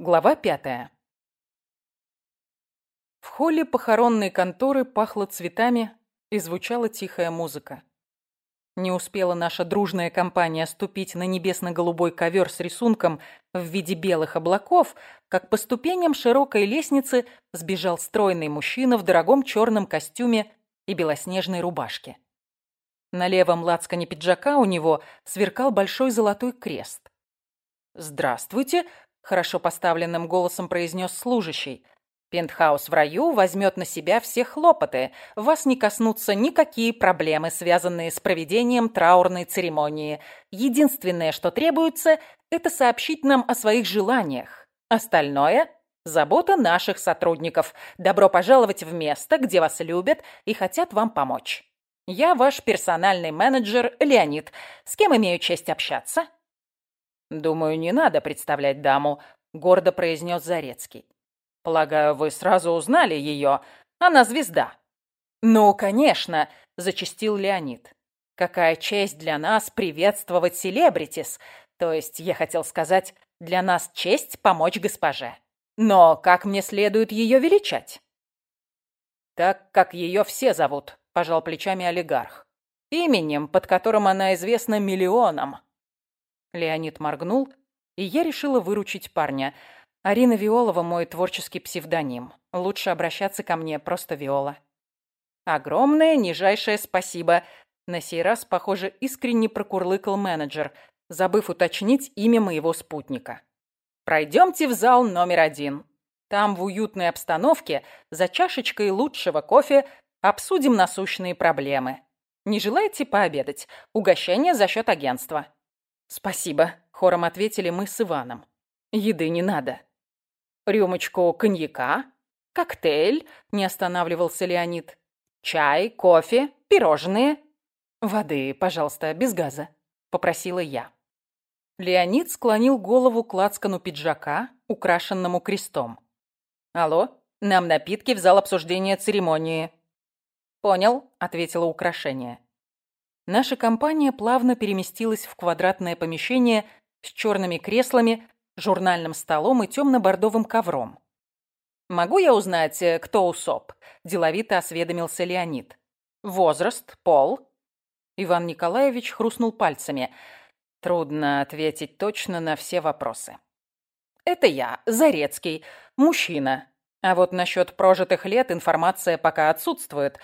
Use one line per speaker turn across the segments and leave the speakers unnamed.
Глава пятая. В холле похоронной конторы пахло цветами и звучала тихая музыка. Не успела наша дружная компания ступить на небесно-голубой ковер с рисунком в виде белых облаков, как по ступеням широкой лестницы сбежал стройный мужчина в дорогом черном костюме и белоснежной рубашке. На левом лацкане пиджака у него сверкал большой золотой крест. «Здравствуйте!» – хорошо поставленным голосом произнес служащий. Пентхаус в раю возьмет на себя все хлопоты. Вас не коснутся никакие проблемы, связанные с проведением траурной церемонии. Единственное, что требуется, это сообщить нам о своих желаниях. Остальное – забота наших сотрудников. Добро пожаловать в место, где вас любят и хотят вам помочь. Я ваш персональный менеджер Леонид. С кем имею честь общаться? Думаю, не надо представлять даму, гордо произнес Зарецкий. Полагаю, вы сразу узнали ее. Она звезда». «Ну, конечно», — зачастил Леонид. «Какая честь для нас приветствовать селебритис. То есть, я хотел сказать, для нас честь помочь госпоже. Но как мне следует ее величать?» «Так, как ее все зовут», — пожал плечами олигарх. «Именем, под которым она известна миллионам». Леонид моргнул, и я решила выручить парня — Арина Виолова – мой творческий псевдоним. Лучше обращаться ко мне просто Виола. Огромное, нижайшее спасибо. На сей раз, похоже, искренне прокурлыкал менеджер, забыв уточнить имя моего спутника. Пройдемте в зал номер один. Там в уютной обстановке, за чашечкой лучшего кофе, обсудим насущные проблемы. Не желаете пообедать? Угощение за счет агентства. Спасибо, хором ответили мы с Иваном. Еды не надо. Рюмочку коньяка? Коктейль?» – не останавливался Леонид. «Чай, кофе, пирожные?» «Воды, пожалуйста, без газа», – попросила я. Леонид склонил голову к лацкану пиджака, украшенному крестом. «Алло, нам напитки в зал обсуждения церемонии». «Понял», — ответила украшение. Наша компания плавно переместилась в квадратное помещение с черными креслами, журнальным столом и темно-бордовым ковром. «Могу я узнать, э, кто усоп?» – деловито осведомился Леонид. «Возраст? Пол?» Иван Николаевич хрустнул пальцами. Трудно ответить точно на все вопросы. «Это я, Зарецкий, мужчина. А вот насчет прожитых лет информация пока отсутствует.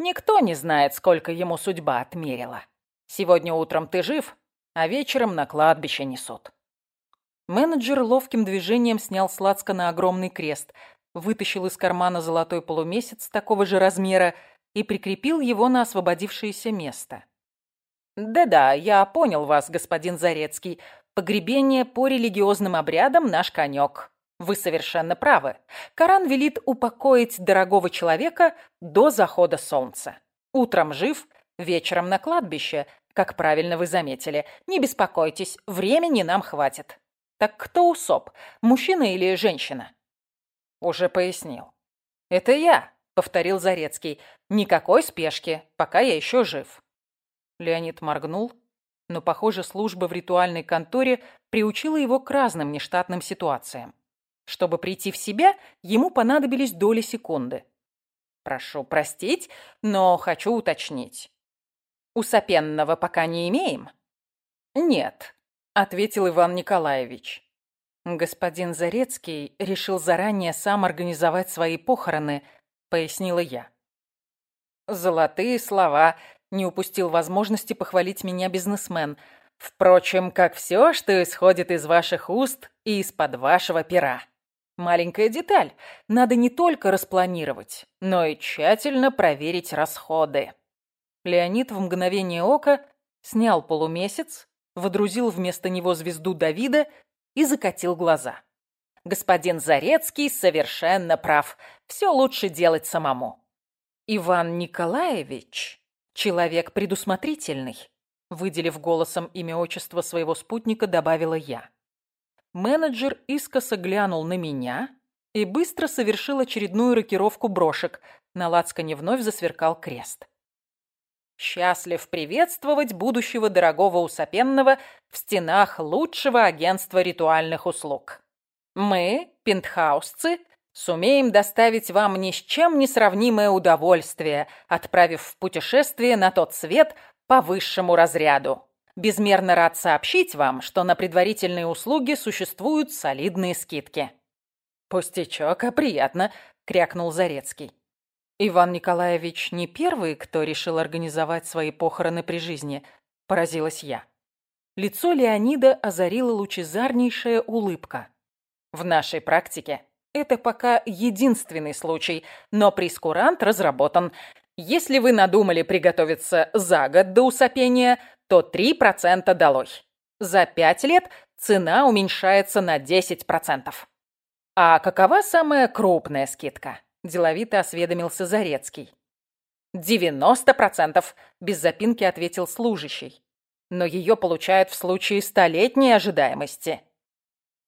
Никто не знает, сколько ему судьба отмерила. Сегодня утром ты жив, а вечером на кладбище несут». Менеджер ловким движением снял с на огромный крест, вытащил из кармана золотой полумесяц такого же размера и прикрепил его на освободившееся место. «Да-да, я понял вас, господин Зарецкий. Погребение по религиозным обрядам – наш конек. Вы совершенно правы. Коран велит упокоить дорогого человека до захода солнца. Утром жив, вечером на кладбище, как правильно вы заметили. Не беспокойтесь, времени нам хватит. Так кто усоп, мужчина или женщина? Уже пояснил. Это я, повторил Зарецкий. Никакой спешки, пока я еще жив. Леонид моргнул, но, похоже, служба в ритуальной конторе приучила его к разным нештатным ситуациям. Чтобы прийти в себя, ему понадобились доли секунды. Прошу простить, но хочу уточнить. Усопенного пока не имеем? Нет, — ответил Иван Николаевич. «Господин Зарецкий решил заранее сам организовать свои похороны», — пояснила я. «Золотые слова», — не упустил возможности похвалить меня бизнесмен. «Впрочем, как все, что исходит из ваших уст и из-под вашего пера. Маленькая деталь. Надо не только распланировать, но и тщательно проверить расходы». Леонид в мгновение ока снял полумесяц, водрузил вместо него звезду Давида и закатил глаза. Господин Зарецкий совершенно прав. Все лучше делать самому. Иван Николаевич — человек предусмотрительный. Выделив голосом имя отчества своего спутника, добавила я. Менеджер искоса глянул на меня и быстро совершил очередную рокировку брошек. На лацкане вновь засверкал крест. Счастлив приветствовать будущего дорогого усопенного в стенах лучшего агентства ритуальных услуг. Мы, пентхаусцы, сумеем доставить вам ни с чем не сравнимое удовольствие, отправив в путешествие на тот свет по высшему разряду. Безмерно рад сообщить вам, что на предварительные услуги существуют солидные скидки». «Пустячок, а приятно», — крякнул Зарецкий. «Иван Николаевич не первый, кто решил организовать свои похороны при жизни», — поразилась я. Лицо Леонида озарила лучезарнейшая улыбка. «В нашей практике это пока единственный случай, но прескурант разработан. Если вы надумали приготовиться за год до усопения, то 3% долой. За 5 лет цена уменьшается на 10%. А какова самая крупная скидка? Деловито осведомился Зарецкий. «Девяносто процентов», — без запинки ответил служащий. «Но ее получают в случае столетней ожидаемости».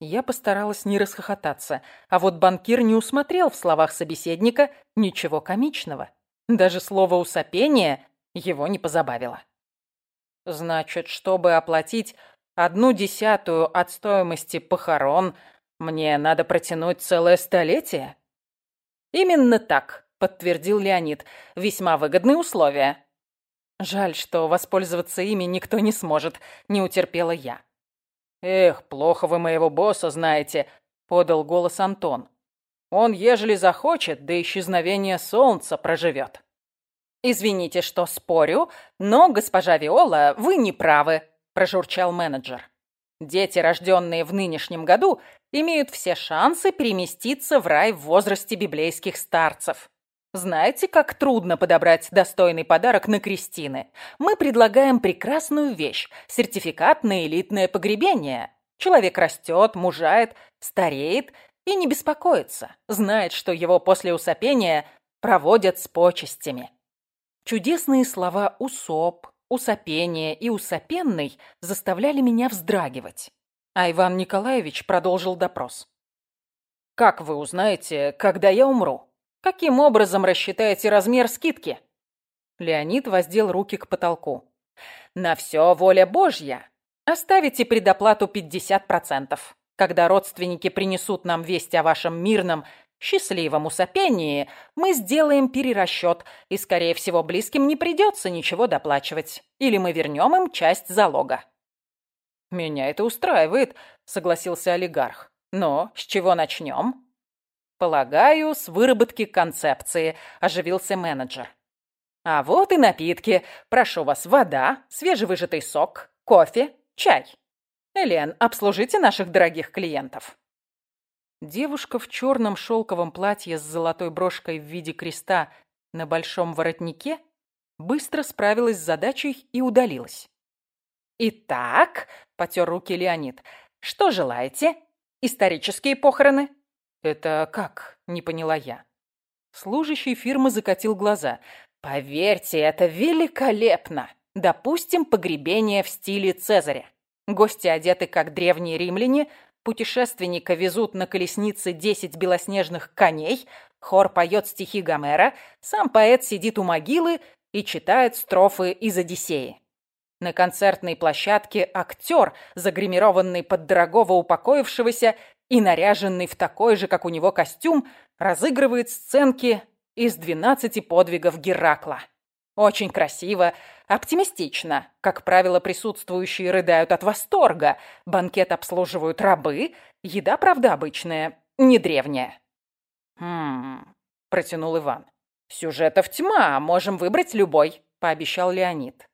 Я постаралась не расхохотаться, а вот банкир не усмотрел в словах собеседника ничего комичного. Даже слово «усопение» его не позабавило. Значит, чтобы оплатить одну десятую от стоимости похорон, мне надо протянуть целое столетие? Именно так, подтвердил Леонид. Весьма выгодные условия. Жаль, что воспользоваться ими никто не сможет, не утерпела я. Эх, плохо вы моего босса знаете, подал голос Антон. Он, ежели захочет, до исчезновения солнца проживет. «Извините, что спорю, но, госпожа Виола, вы не правы», – прожурчал менеджер. «Дети, рожденные в нынешнем году, имеют все шансы переместиться в рай в возрасте библейских старцев. Знаете, как трудно подобрать достойный подарок на крестины? Мы предлагаем прекрасную вещь – сертификат на элитное погребение. Человек растет, мужает, стареет и не беспокоится, знает, что его после усопения проводят с почестями. Чудесные слова «усоп», «усопение» и «усопенный» заставляли меня вздрагивать. А Иван Николаевич продолжил допрос. «Как вы узнаете, когда я умру? Каким образом рассчитаете размер скидки?» Леонид воздел руки к потолку. «На все воля Божья. Оставите предоплату 50%. Когда родственники принесут нам весть о вашем мирном счастливом усопении мы сделаем перерасчет, и, скорее всего, близким не придется ничего доплачивать. Или мы вернем им часть залога. «Меня это устраивает», — согласился олигарх. «Но с чего начнем?» «Полагаю, с выработки концепции», — оживился менеджер. «А вот и напитки. Прошу вас, вода, свежевыжатый сок, кофе, чай. Элен, обслужите наших дорогих клиентов». Девушка в черном шелковом платье с золотой брошкой в виде креста на большом воротнике быстро справилась с задачей и удалилась. «Итак», — потер руки Леонид, — «что желаете? Исторические похороны?» «Это как?» — не поняла я. Служащий фирмы закатил глаза. «Поверьте, это великолепно! Допустим, погребение в стиле Цезаря. Гости одеты как древние римляне, Путешественника везут на колеснице десять белоснежных коней, хор поет стихи Гомера, сам поэт сидит у могилы и читает строфы из «Одиссеи». На концертной площадке актер, загримированный под дорогого упокоившегося и наряженный в такой же, как у него, костюм, разыгрывает сценки из двенадцати подвигов Геракла. Очень красиво, оптимистично. Как правило, присутствующие рыдают от восторга. Банкет обслуживают рабы. Еда, правда, обычная, не древняя. «Хм...» – протянул Иван. «Сюжетов тьма, можем выбрать любой», – пообещал Леонид.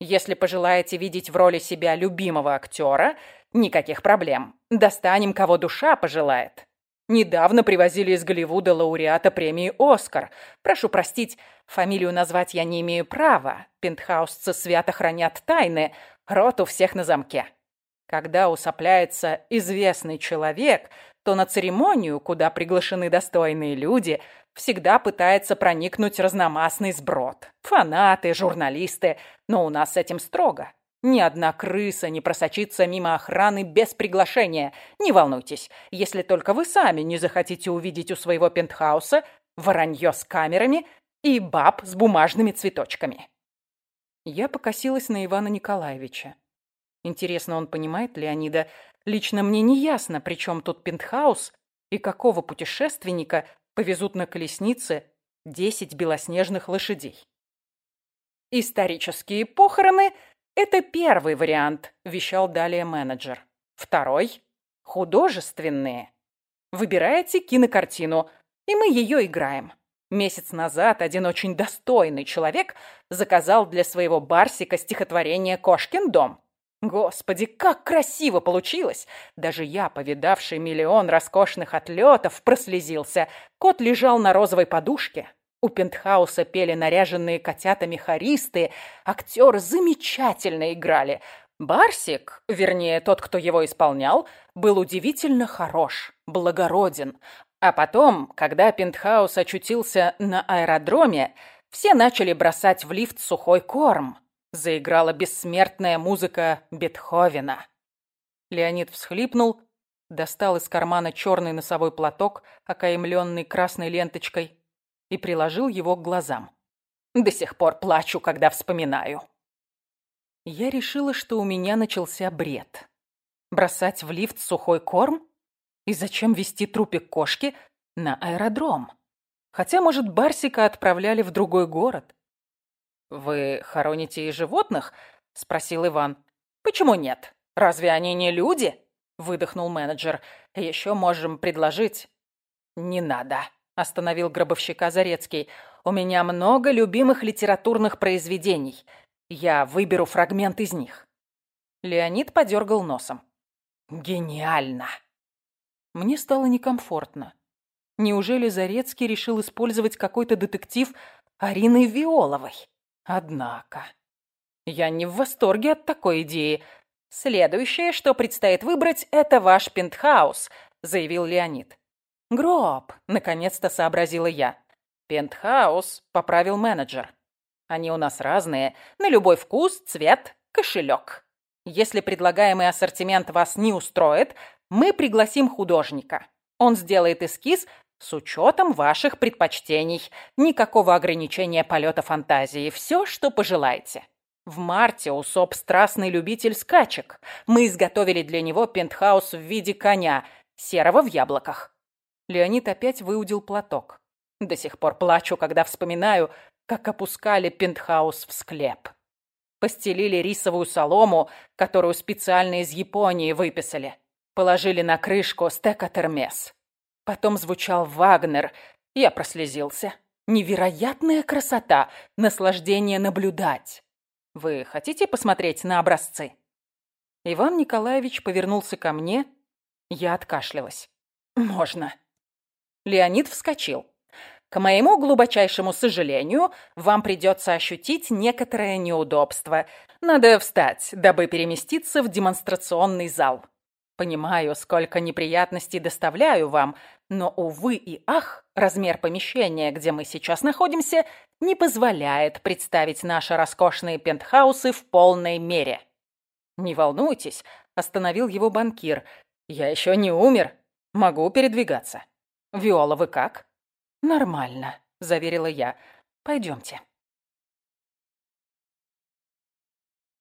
«Если пожелаете видеть в роли себя любимого актера, никаких проблем. Достанем, кого душа пожелает. Недавно привозили из Голливуда лауреата премии «Оскар». Прошу простить, фамилию назвать я не имею права. Пентхаусцы свято хранят тайны, рот у всех на замке. Когда усопляется известный человек, то на церемонию, куда приглашены достойные люди, всегда пытается проникнуть разномастный сброд. Фанаты, журналисты, но у нас с этим строго. Ни одна крыса не просочится мимо охраны без приглашения. Не волнуйтесь, если только вы сами не захотите увидеть у своего пентхауса воронье с камерами и баб с бумажными цветочками. Я покосилась на Ивана Николаевича. Интересно, он понимает Леонида? лично мне не ясно, при чем тут пентхаус и какого путешественника повезут на колеснице десять белоснежных лошадей. «Исторические похороны – это первый вариант», – вещал далее менеджер. «Второй – художественные. Выбираете кинокартину, и мы ее играем. Месяц назад один очень достойный человек заказал для своего Барсика стихотворение «Кошкин дом». Господи, как красиво получилось! Даже я, повидавший миллион роскошных отлетов, прослезился. Кот лежал на розовой подушке. У пентхауса пели наряженные котятами хористы. Актеры замечательно играли. Барсик, вернее, тот, кто его исполнял, был удивительно хорош, благороден. А потом, когда пентхаус очутился на аэродроме, все начали бросать в лифт сухой корм. Заиграла бессмертная музыка Бетховена. Леонид всхлипнул, достал из кармана черный носовой платок, окаймленный красной ленточкой, и приложил его к глазам. До сих пор плачу, когда вспоминаю. Я решила, что у меня начался бред. Бросать в лифт сухой корм? И зачем вести трупик кошки на аэродром? Хотя, может, Барсика отправляли в другой город. «Вы хороните и животных?» — спросил Иван. «Почему нет? Разве они не люди?» — выдохнул менеджер. «Еще можем предложить...» «Не надо», — остановил гробовщика Зарецкий. «У меня много любимых литературных произведений. Я выберу фрагмент из них». Леонид подергал носом. «Гениально!» Мне стало некомфортно. Неужели Зарецкий решил использовать какой-то детектив Арины Виоловой? Однако... Я не в восторге от такой идеи. Следующее, что предстоит выбрать, это ваш пентхаус, заявил Леонид. Гроб, наконец-то сообразила я. Пентхаус, поправил менеджер. Они у нас разные, на любой вкус, цвет, кошелек. Если предлагаемый ассортимент вас не устроит, мы пригласим художника. Он сделает эскиз с учетом ваших предпочтений. Никакого ограничения полета фантазии. Все, что пожелаете. В марте Усоп страстный любитель скачек. Мы изготовили для него пентхаус в виде коня, серого в яблоках. Леонид опять выудил платок. До сих пор плачу, когда вспоминаю, как опускали пентхаус в склеп. Постелили рисовую солому, которую специально из Японии выписали. Положили на крышку стека термес. Потом звучал Вагнер. Я прослезился. Невероятная красота, наслаждение наблюдать. Вы хотите посмотреть на образцы? Иван Николаевич повернулся ко мне. Я откашлялась. Можно. Леонид вскочил. К моему глубочайшему сожалению, вам придется ощутить некоторое неудобство. Надо встать, дабы переместиться в демонстрационный зал. Понимаю, сколько неприятностей доставляю вам, но, увы и ах, размер помещения, где мы сейчас находимся, не позволяет представить наши роскошные пентхаусы в полной мере. Не волнуйтесь, остановил его банкир. Я еще не умер, могу передвигаться. Виола, вы как? Нормально, заверила я. Пойдемте.